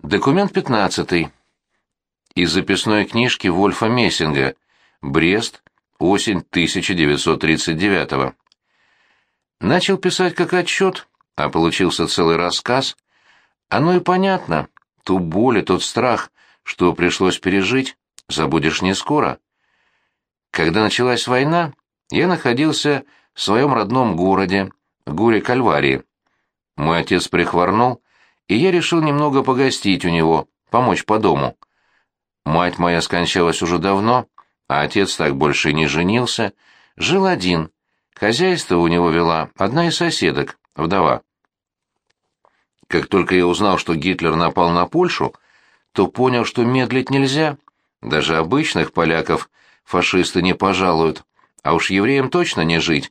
Документ 15. Из записной книжки Вольфа Мессинга. Брест. Осень 1939 Начал писать как отчет, а получился целый рассказ. Оно и понятно. Ту боль и тот страх, что пришлось пережить, забудешь не скоро. Когда началась война, я находился в своем родном городе, Гуре-Кальварии. Мой отец прихворнул, и я решил немного погостить у него, помочь по дому. Мать моя скончалась уже давно, а отец так больше не женился, жил один. Хозяйство у него вела одна из соседок, вдова. Как только я узнал, что Гитлер напал на Польшу, то понял, что медлить нельзя. Даже обычных поляков фашисты не пожалуют, а уж евреям точно не жить.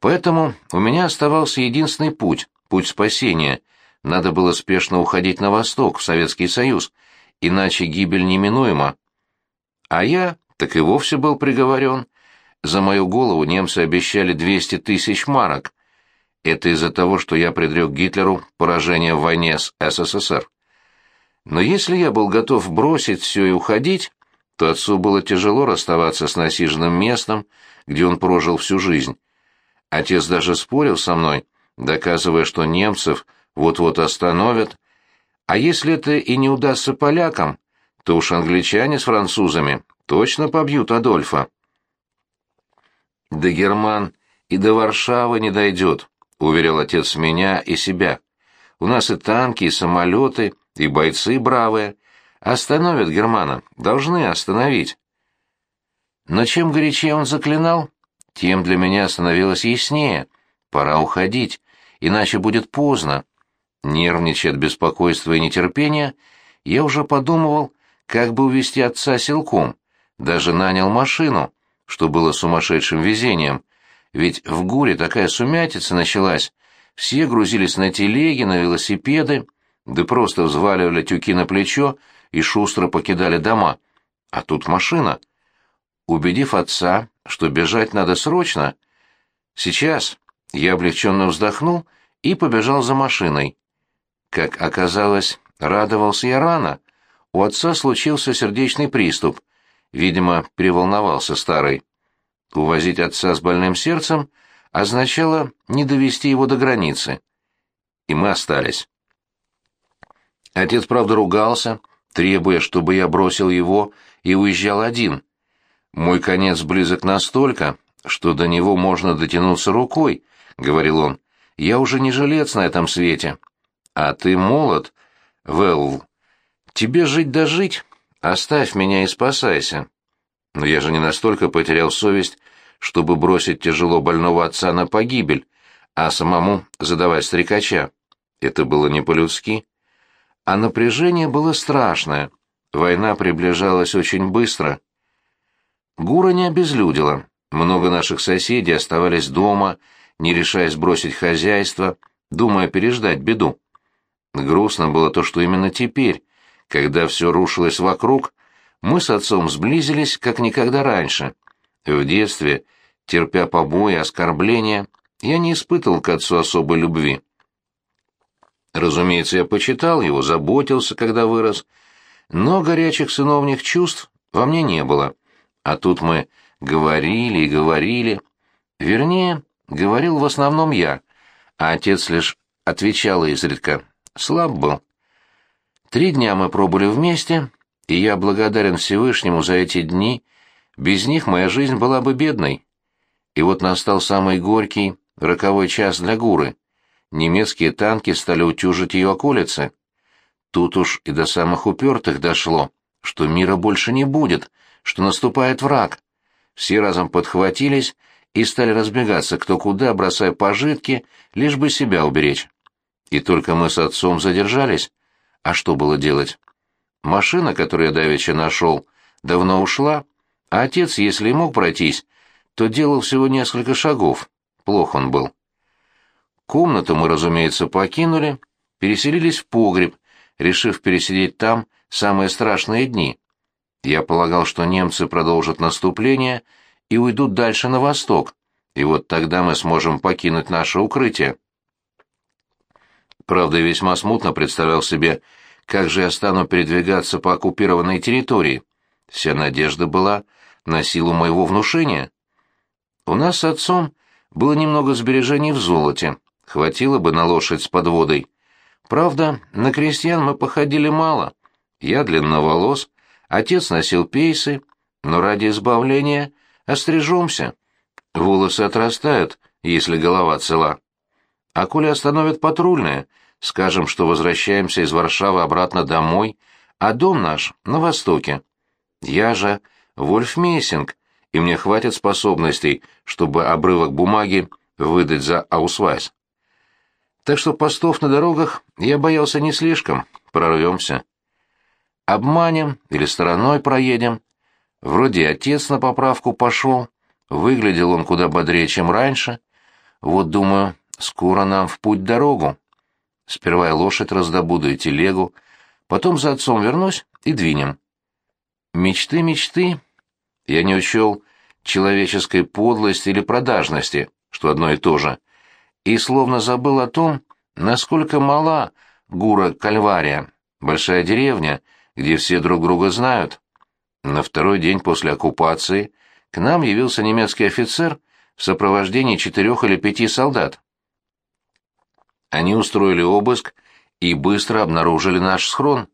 Поэтому у меня оставался единственный путь, путь спасения — надо было спешно уходить на восток, в Советский Союз, иначе гибель неминуема. А я так и вовсе был приговорен. За мою голову немцы обещали 200 тысяч марок. Это из-за того, что я предрек Гитлеру поражение в войне с СССР. Но если я был готов бросить все и уходить, то отцу было тяжело расставаться с насиженным местом, где он прожил всю жизнь. Отец даже спорил со мной, доказывая, что немцев – вот-вот остановят. А если это и не удастся полякам, то уж англичане с французами точно побьют Адольфа. До Герман и до Варшавы не дойдет, уверял отец меня и себя. У нас и танки, и самолеты, и бойцы бравые. Остановят Германа, должны остановить. Но чем горячее он заклинал, тем для меня становилось яснее. Пора уходить, иначе будет поздно. Нервничая от беспокойства и нетерпения, я уже подумывал, как бы увезти отца силком, даже нанял машину, что было сумасшедшим везением, ведь в Гуре такая сумятица началась, все грузились на телеги, на велосипеды, да просто взваливали тюки на плечо и шустро покидали дома. А тут машина. Убедив отца, что бежать надо срочно, сейчас я облегченно вздохнул и побежал за машиной. Как оказалось, радовался я рано. У отца случился сердечный приступ. Видимо, переволновался старый. Увозить отца с больным сердцем означало не довести его до границы. И мы остались. Отец, правда, ругался, требуя, чтобы я бросил его и уезжал один. Мой конец близок настолько, что до него можно дотянуться рукой, — говорил он. Я уже не жилец на этом свете, а ты молод, Вэлл. Тебе жить да жить. Оставь меня и спасайся. Но я же не настолько потерял совесть, чтобы бросить тяжело больного отца на погибель, а самому задавать стрекача. Это было не по-людски. А напряжение было страшное. Война приближалась очень быстро. Гура не обезлюдила. Много наших соседей оставались дома, не решаясь бросить хозяйство, думая переждать беду. Грустно было то, что именно теперь, когда все рушилось вокруг, мы с отцом сблизились, как никогда раньше. В детстве, терпя побои оскорбления, я не испытывал к отцу особой любви. Разумеется, я почитал его, заботился, когда вырос, но горячих сыновних чувств во мне не было. А тут мы говорили и говорили. Вернее, говорил в основном я, а отец лишь отвечал изредка, Слаб был. Три дня мы пробыли вместе, и я благодарен Всевышнему за эти дни. Без них моя жизнь была бы бедной. И вот настал самый горький, роковой час для Гуры. Немецкие танки стали утюжить ее околицы. Тут уж и до самых упертых дошло, что мира больше не будет, что наступает враг. Все разом подхватились и стали разбегаться кто куда, бросая пожитки, лишь бы себя уберечь. И только мы с отцом задержались. А что было делать? Машина, которую я давеча нашел, давно ушла, а отец, если и мог пройтись, то делал всего несколько шагов. Плох он был. Комнату мы, разумеется, покинули, переселились в погреб, решив пересидеть там самые страшные дни. Я полагал, что немцы продолжат наступление и уйдут дальше на восток, и вот тогда мы сможем покинуть наше укрытие. Правда, весьма смутно представлял себе, как же я стану передвигаться по оккупированной территории? Вся надежда была на силу моего внушения. У нас с отцом было немного сбережений в золоте, хватило бы на лошадь с подводой. Правда, на крестьян мы походили мало. Я длинноволос, отец носил пейсы, но ради избавления острижемся. Волосы отрастают, если голова цела. А коли остановят патрульные, скажем, что возвращаемся из Варшавы обратно домой, а дом наш на востоке. Я же Вольф Мессинг, и мне хватит способностей, чтобы обрывок бумаги выдать за аусвайс. Так что постов на дорогах я боялся не слишком, прорвемся. Обманем или стороной проедем. Вроде отец на поправку пошел, выглядел он куда бодрее, чем раньше. Вот, думаю, скоро нам в путь дорогу. Сперва я лошадь раздобуду и телегу, потом за отцом вернусь и двинем. Мечты, мечты. Я не учел человеческой подлости или продажности, что одно и то же — и словно забыл о том, насколько мала Гура-Кальвария, большая деревня, где все друг друга знают. На второй день после оккупации к нам явился немецкий офицер в сопровождении четырех или пяти солдат. Они устроили обыск и быстро обнаружили наш схрон.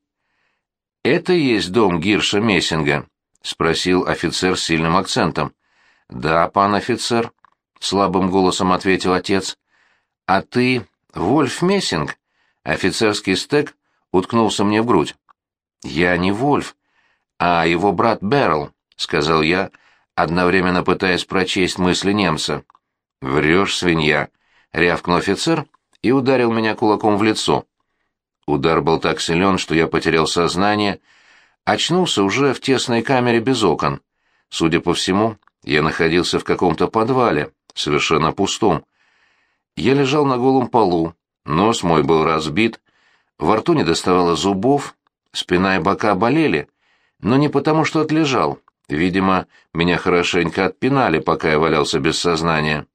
«Это и есть дом Гирша Мессинга?» — спросил офицер с сильным акцентом. «Да, пан офицер», — слабым голосом ответил отец. «А ты Вольф Мессинг?» Офицерский стек уткнулся мне в грудь. «Я не Вольф, а его брат Берл», — сказал я, одновременно пытаясь прочесть мысли немца. «Врешь, свинья», — рявкнул офицер и ударил меня кулаком в лицо. Удар был так силен, что я потерял сознание, очнулся уже в тесной камере без окон. Судя по всему, я находился в каком-то подвале, совершенно пустом. Я лежал на голом полу, нос мой был разбит, во рту не доставало зубов, спина и бока болели, но не потому, что отлежал. Видимо, меня хорошенько отпинали, пока я валялся без сознания.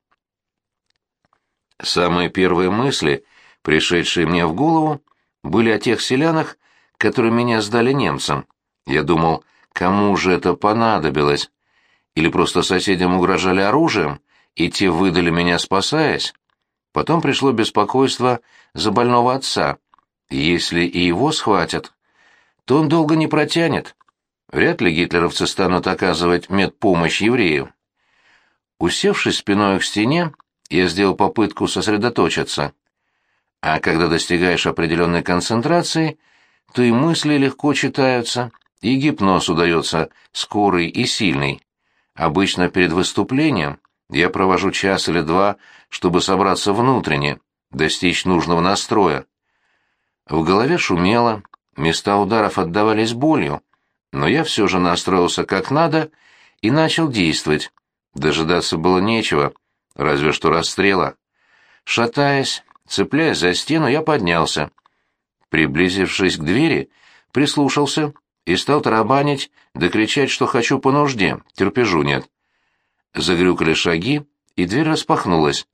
Самые первые мысли, пришедшие мне в голову, были о тех селянах, которые меня сдали немцам. Я думал, кому же это понадобилось? Или просто соседям угрожали оружием, и те выдали меня, спасаясь? Потом пришло беспокойство за больного отца. Если и его схватят, то он долго не протянет. Вряд ли гитлеровцы станут оказывать медпомощь еврею. Усевшись спиной к стене, я сделал попытку сосредоточиться. А когда достигаешь определенной концентрации, то и мысли легко читаются, и гипноз удается скорый и сильный. Обычно перед выступлением я провожу час или два, чтобы собраться внутренне, достичь нужного настроя. В голове шумело, места ударов отдавались болью, но я все же настроился как надо и начал действовать. Дожидаться было нечего, разве что расстрела. Шатаясь, цепляясь за стену, я поднялся. Приблизившись к двери, прислушался и стал тарабанить, да что хочу по нужде, терпежу нет. Загрюкали шаги, и дверь распахнулась.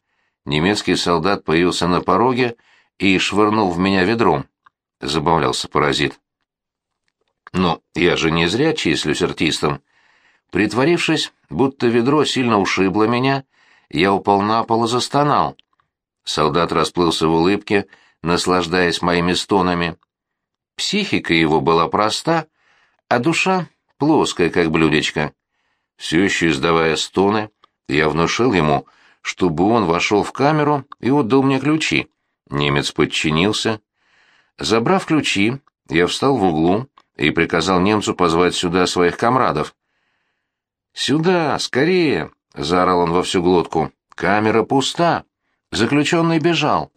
Немецкий солдат появился на пороге и швырнул в меня ведром. Забавлялся паразит. Но я же не зря числюсь артистом. Притворившись, будто ведро сильно ушибло меня, я упал на пол и застонал. Солдат расплылся в улыбке, наслаждаясь моими стонами. Психика его была проста, а душа плоская, как блюдечко. Все еще издавая стоны, я внушил ему, чтобы он вошел в камеру и отдал мне ключи. Немец подчинился. Забрав ключи, я встал в углу и приказал немцу позвать сюда своих комрадов. «Сюда, скорее!» — заорал он во всю глотку. «Камера пуста. Заключенный бежал».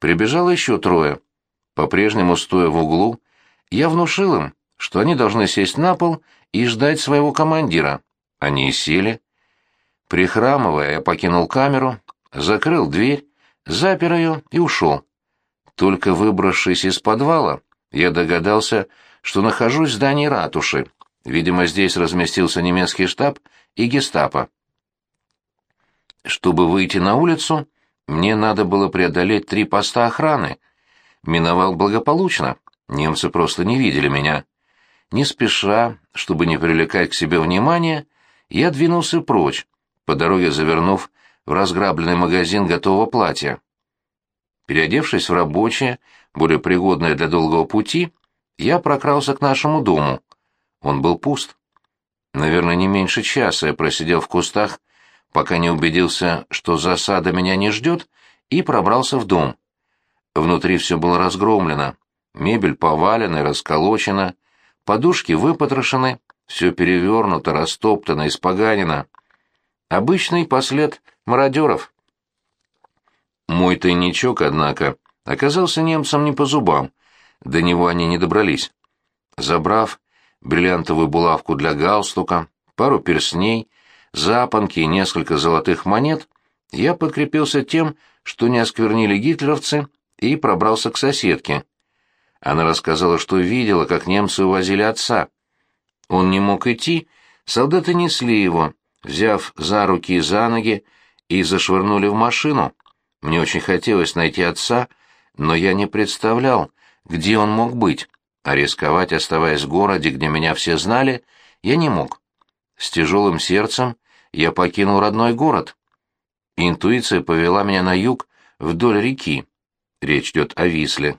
Прибежало еще трое. По-прежнему, стоя в углу, я внушил им, что они должны сесть на пол и ждать своего командира. Они сели. Прихрамывая, я покинул камеру, закрыл дверь, запер ее и ушел. Только выбравшись из подвала, я догадался, что нахожусь в здании ратуши. Видимо, здесь разместился немецкий штаб и гестапо. Чтобы выйти на улицу, мне надо было преодолеть три поста охраны. Миновал благополучно. Немцы просто не видели меня. Не спеша, чтобы не привлекать к себе внимания, я двинулся прочь, по дороге завернув в разграбленный магазин готового платья. Переодевшись в рабочее, более пригодное для долгого пути, я прокрался к нашему дому. Он был пуст. Наверное, не меньше часа я просидел в кустах, пока не убедился, что засада меня не ждет, и пробрался в дом. Внутри все было разгромлено, мебель повалена и расколочена, подушки выпотрошены, все перевернуто, растоптано, испоганено. Обычный послед мародеров. Мой тайничок, однако, оказался немцам не по зубам, до него они не добрались. Забрав бриллиантовую булавку для галстука, пару перстней, запонки и несколько золотых монет, я подкрепился тем, что не осквернили гитлеровцы, и пробрался к соседке. Она рассказала, что видела, как немцы увозили отца. Он не мог идти, солдаты несли его, взяв за руки и за ноги, и зашвырнули в машину. Мне очень хотелось найти отца, но я не представлял, где он мог быть, а рисковать, оставаясь в городе, где меня все знали, я не мог. С тяжелым сердцем я покинул родной город. Интуиция повела меня на юг вдоль реки. Речь идет о Висле.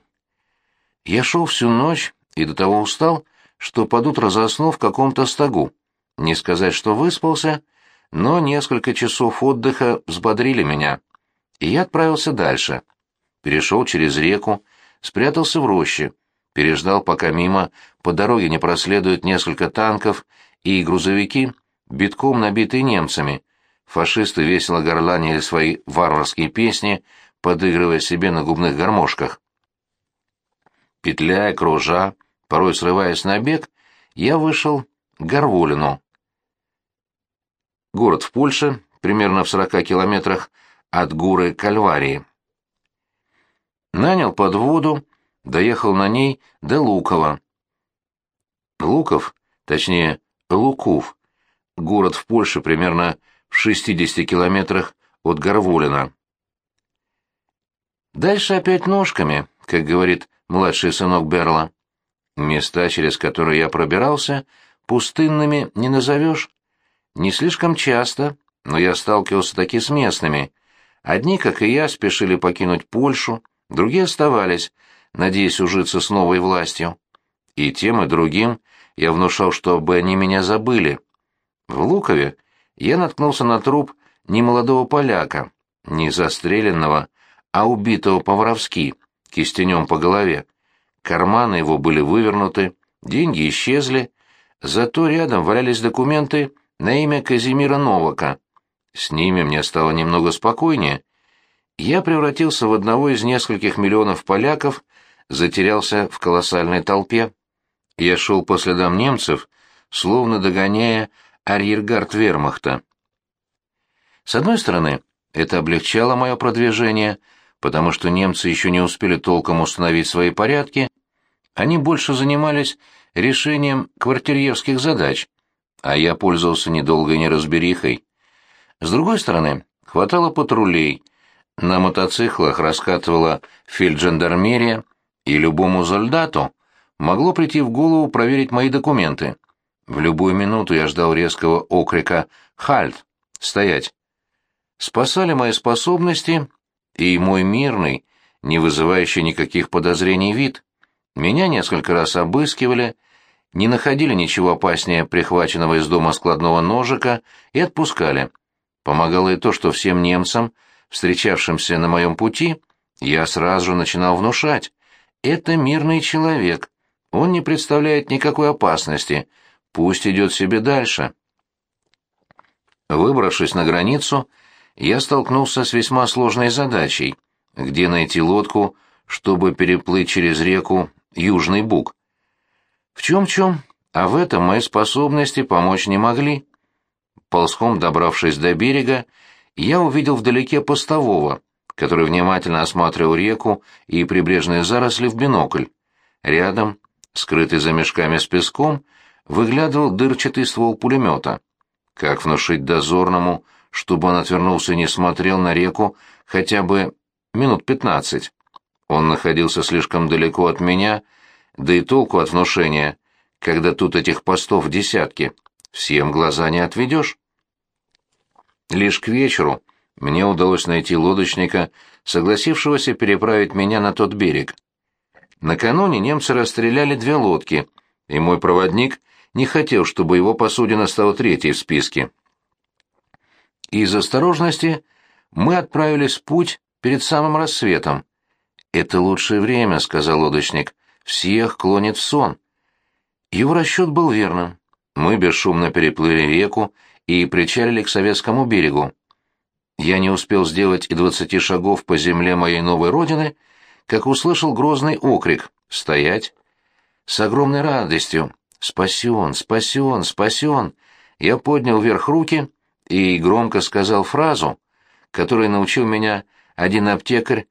Я шел всю ночь и до того устал, что под утро заснул в каком-то стогу. Не сказать, что выспался, но несколько часов отдыха взбодрили меня. И я отправился дальше. Перешел через реку, спрятался в роще, переждал, пока мимо по дороге не проследуют несколько танков и грузовики, битком набитые немцами. Фашисты весело горланили свои варварские песни, подыгрывая себе на губных гармошках. Петляя, кружа, порой срываясь на бег, я вышел к Горволину. Город в Польше, примерно в 40 километрах от Гуры Кальварии. Нанял подводу, доехал на ней до Лукова. Луков, точнее, Луков, город в Польше примерно в 60 километрах от Горволина. Дальше опять ножками, как говорит младший сынок Берла. Места, через которые я пробирался, пустынными не назовешь. Не слишком часто, но я сталкивался таки с местными. Одни, как и я, спешили покинуть Польшу, другие оставались, надеясь ужиться с новой властью. И тем, и другим я внушал, чтобы они меня забыли. В Лукове я наткнулся на труп немолодого поляка, не застреленного, а убитого по-воровски, кистенем по голове. Карманы его были вывернуты, деньги исчезли, зато рядом валялись документы на имя Казимира Новака. С ними мне стало немного спокойнее. Я превратился в одного из нескольких миллионов поляков, затерялся в колоссальной толпе. Я шел по следам немцев, словно догоняя арьергард вермахта. С одной стороны, это облегчало мое продвижение, потому что немцы еще не успели толком установить свои порядки, они больше занимались решением квартирьерских задач, а я пользовался недолгой неразберихой. С другой стороны, хватало патрулей, на мотоциклах раскатывала фельджандармерия, и любому солдату могло прийти в голову проверить мои документы. В любую минуту я ждал резкого окрика «Хальт!» «Стоять!». Спасали мои способности и мой мирный, не вызывающий никаких подозрений вид. Меня несколько раз обыскивали, не находили ничего опаснее прихваченного из дома складного ножика и отпускали. Помогало и то, что всем немцам, встречавшимся на моем пути, я сразу же начинал внушать. Это мирный человек, он не представляет никакой опасности, пусть идет себе дальше. Выбравшись на границу, я столкнулся с весьма сложной задачей, где найти лодку, чтобы переплыть через реку Южный Буг. В чем-чем, а в этом мои способности помочь не могли. Ползком добравшись до берега, я увидел вдалеке постового, который внимательно осматривал реку и прибрежные заросли в бинокль. Рядом, скрытый за мешками с песком, выглядывал дырчатый ствол пулемета. Как внушить дозорному, чтобы он отвернулся и не смотрел на реку хотя бы минут пятнадцать? Он находился слишком далеко от меня, да и толку от внушения, когда тут этих постов десятки, всем глаза не отведешь. Лишь к вечеру мне удалось найти лодочника, согласившегося переправить меня на тот берег. Накануне немцы расстреляли две лодки, и мой проводник не хотел, чтобы его посудина стала третьей в списке. Из осторожности мы отправились в путь перед самым рассветом. «Это лучшее время», — сказал лодочник. «Всех клонит в сон». Его расчет был верным. Мы бесшумно переплыли реку и причалили к советскому берегу. Я не успел сделать и двадцати шагов по земле моей новой родины, как услышал грозный окрик «Стоять!». С огромной радостью «Спасен! Спасен! Спасен!» я поднял вверх руки и громко сказал фразу, которой научил меня один аптекарь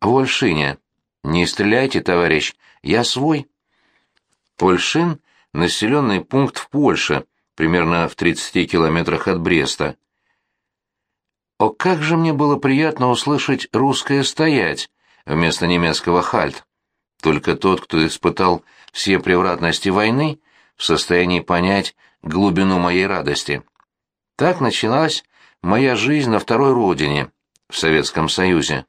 в Ольшине. «Не стреляйте, товарищ, я свой». Ольшин — населенный пункт в Польше, примерно в 30 километрах от Бреста. О, как же мне было приятно услышать русское «стоять» вместо немецкого «хальт». Только тот, кто испытал все превратности войны, в состоянии понять глубину моей радости. Так началась моя жизнь на второй родине, в Советском Союзе.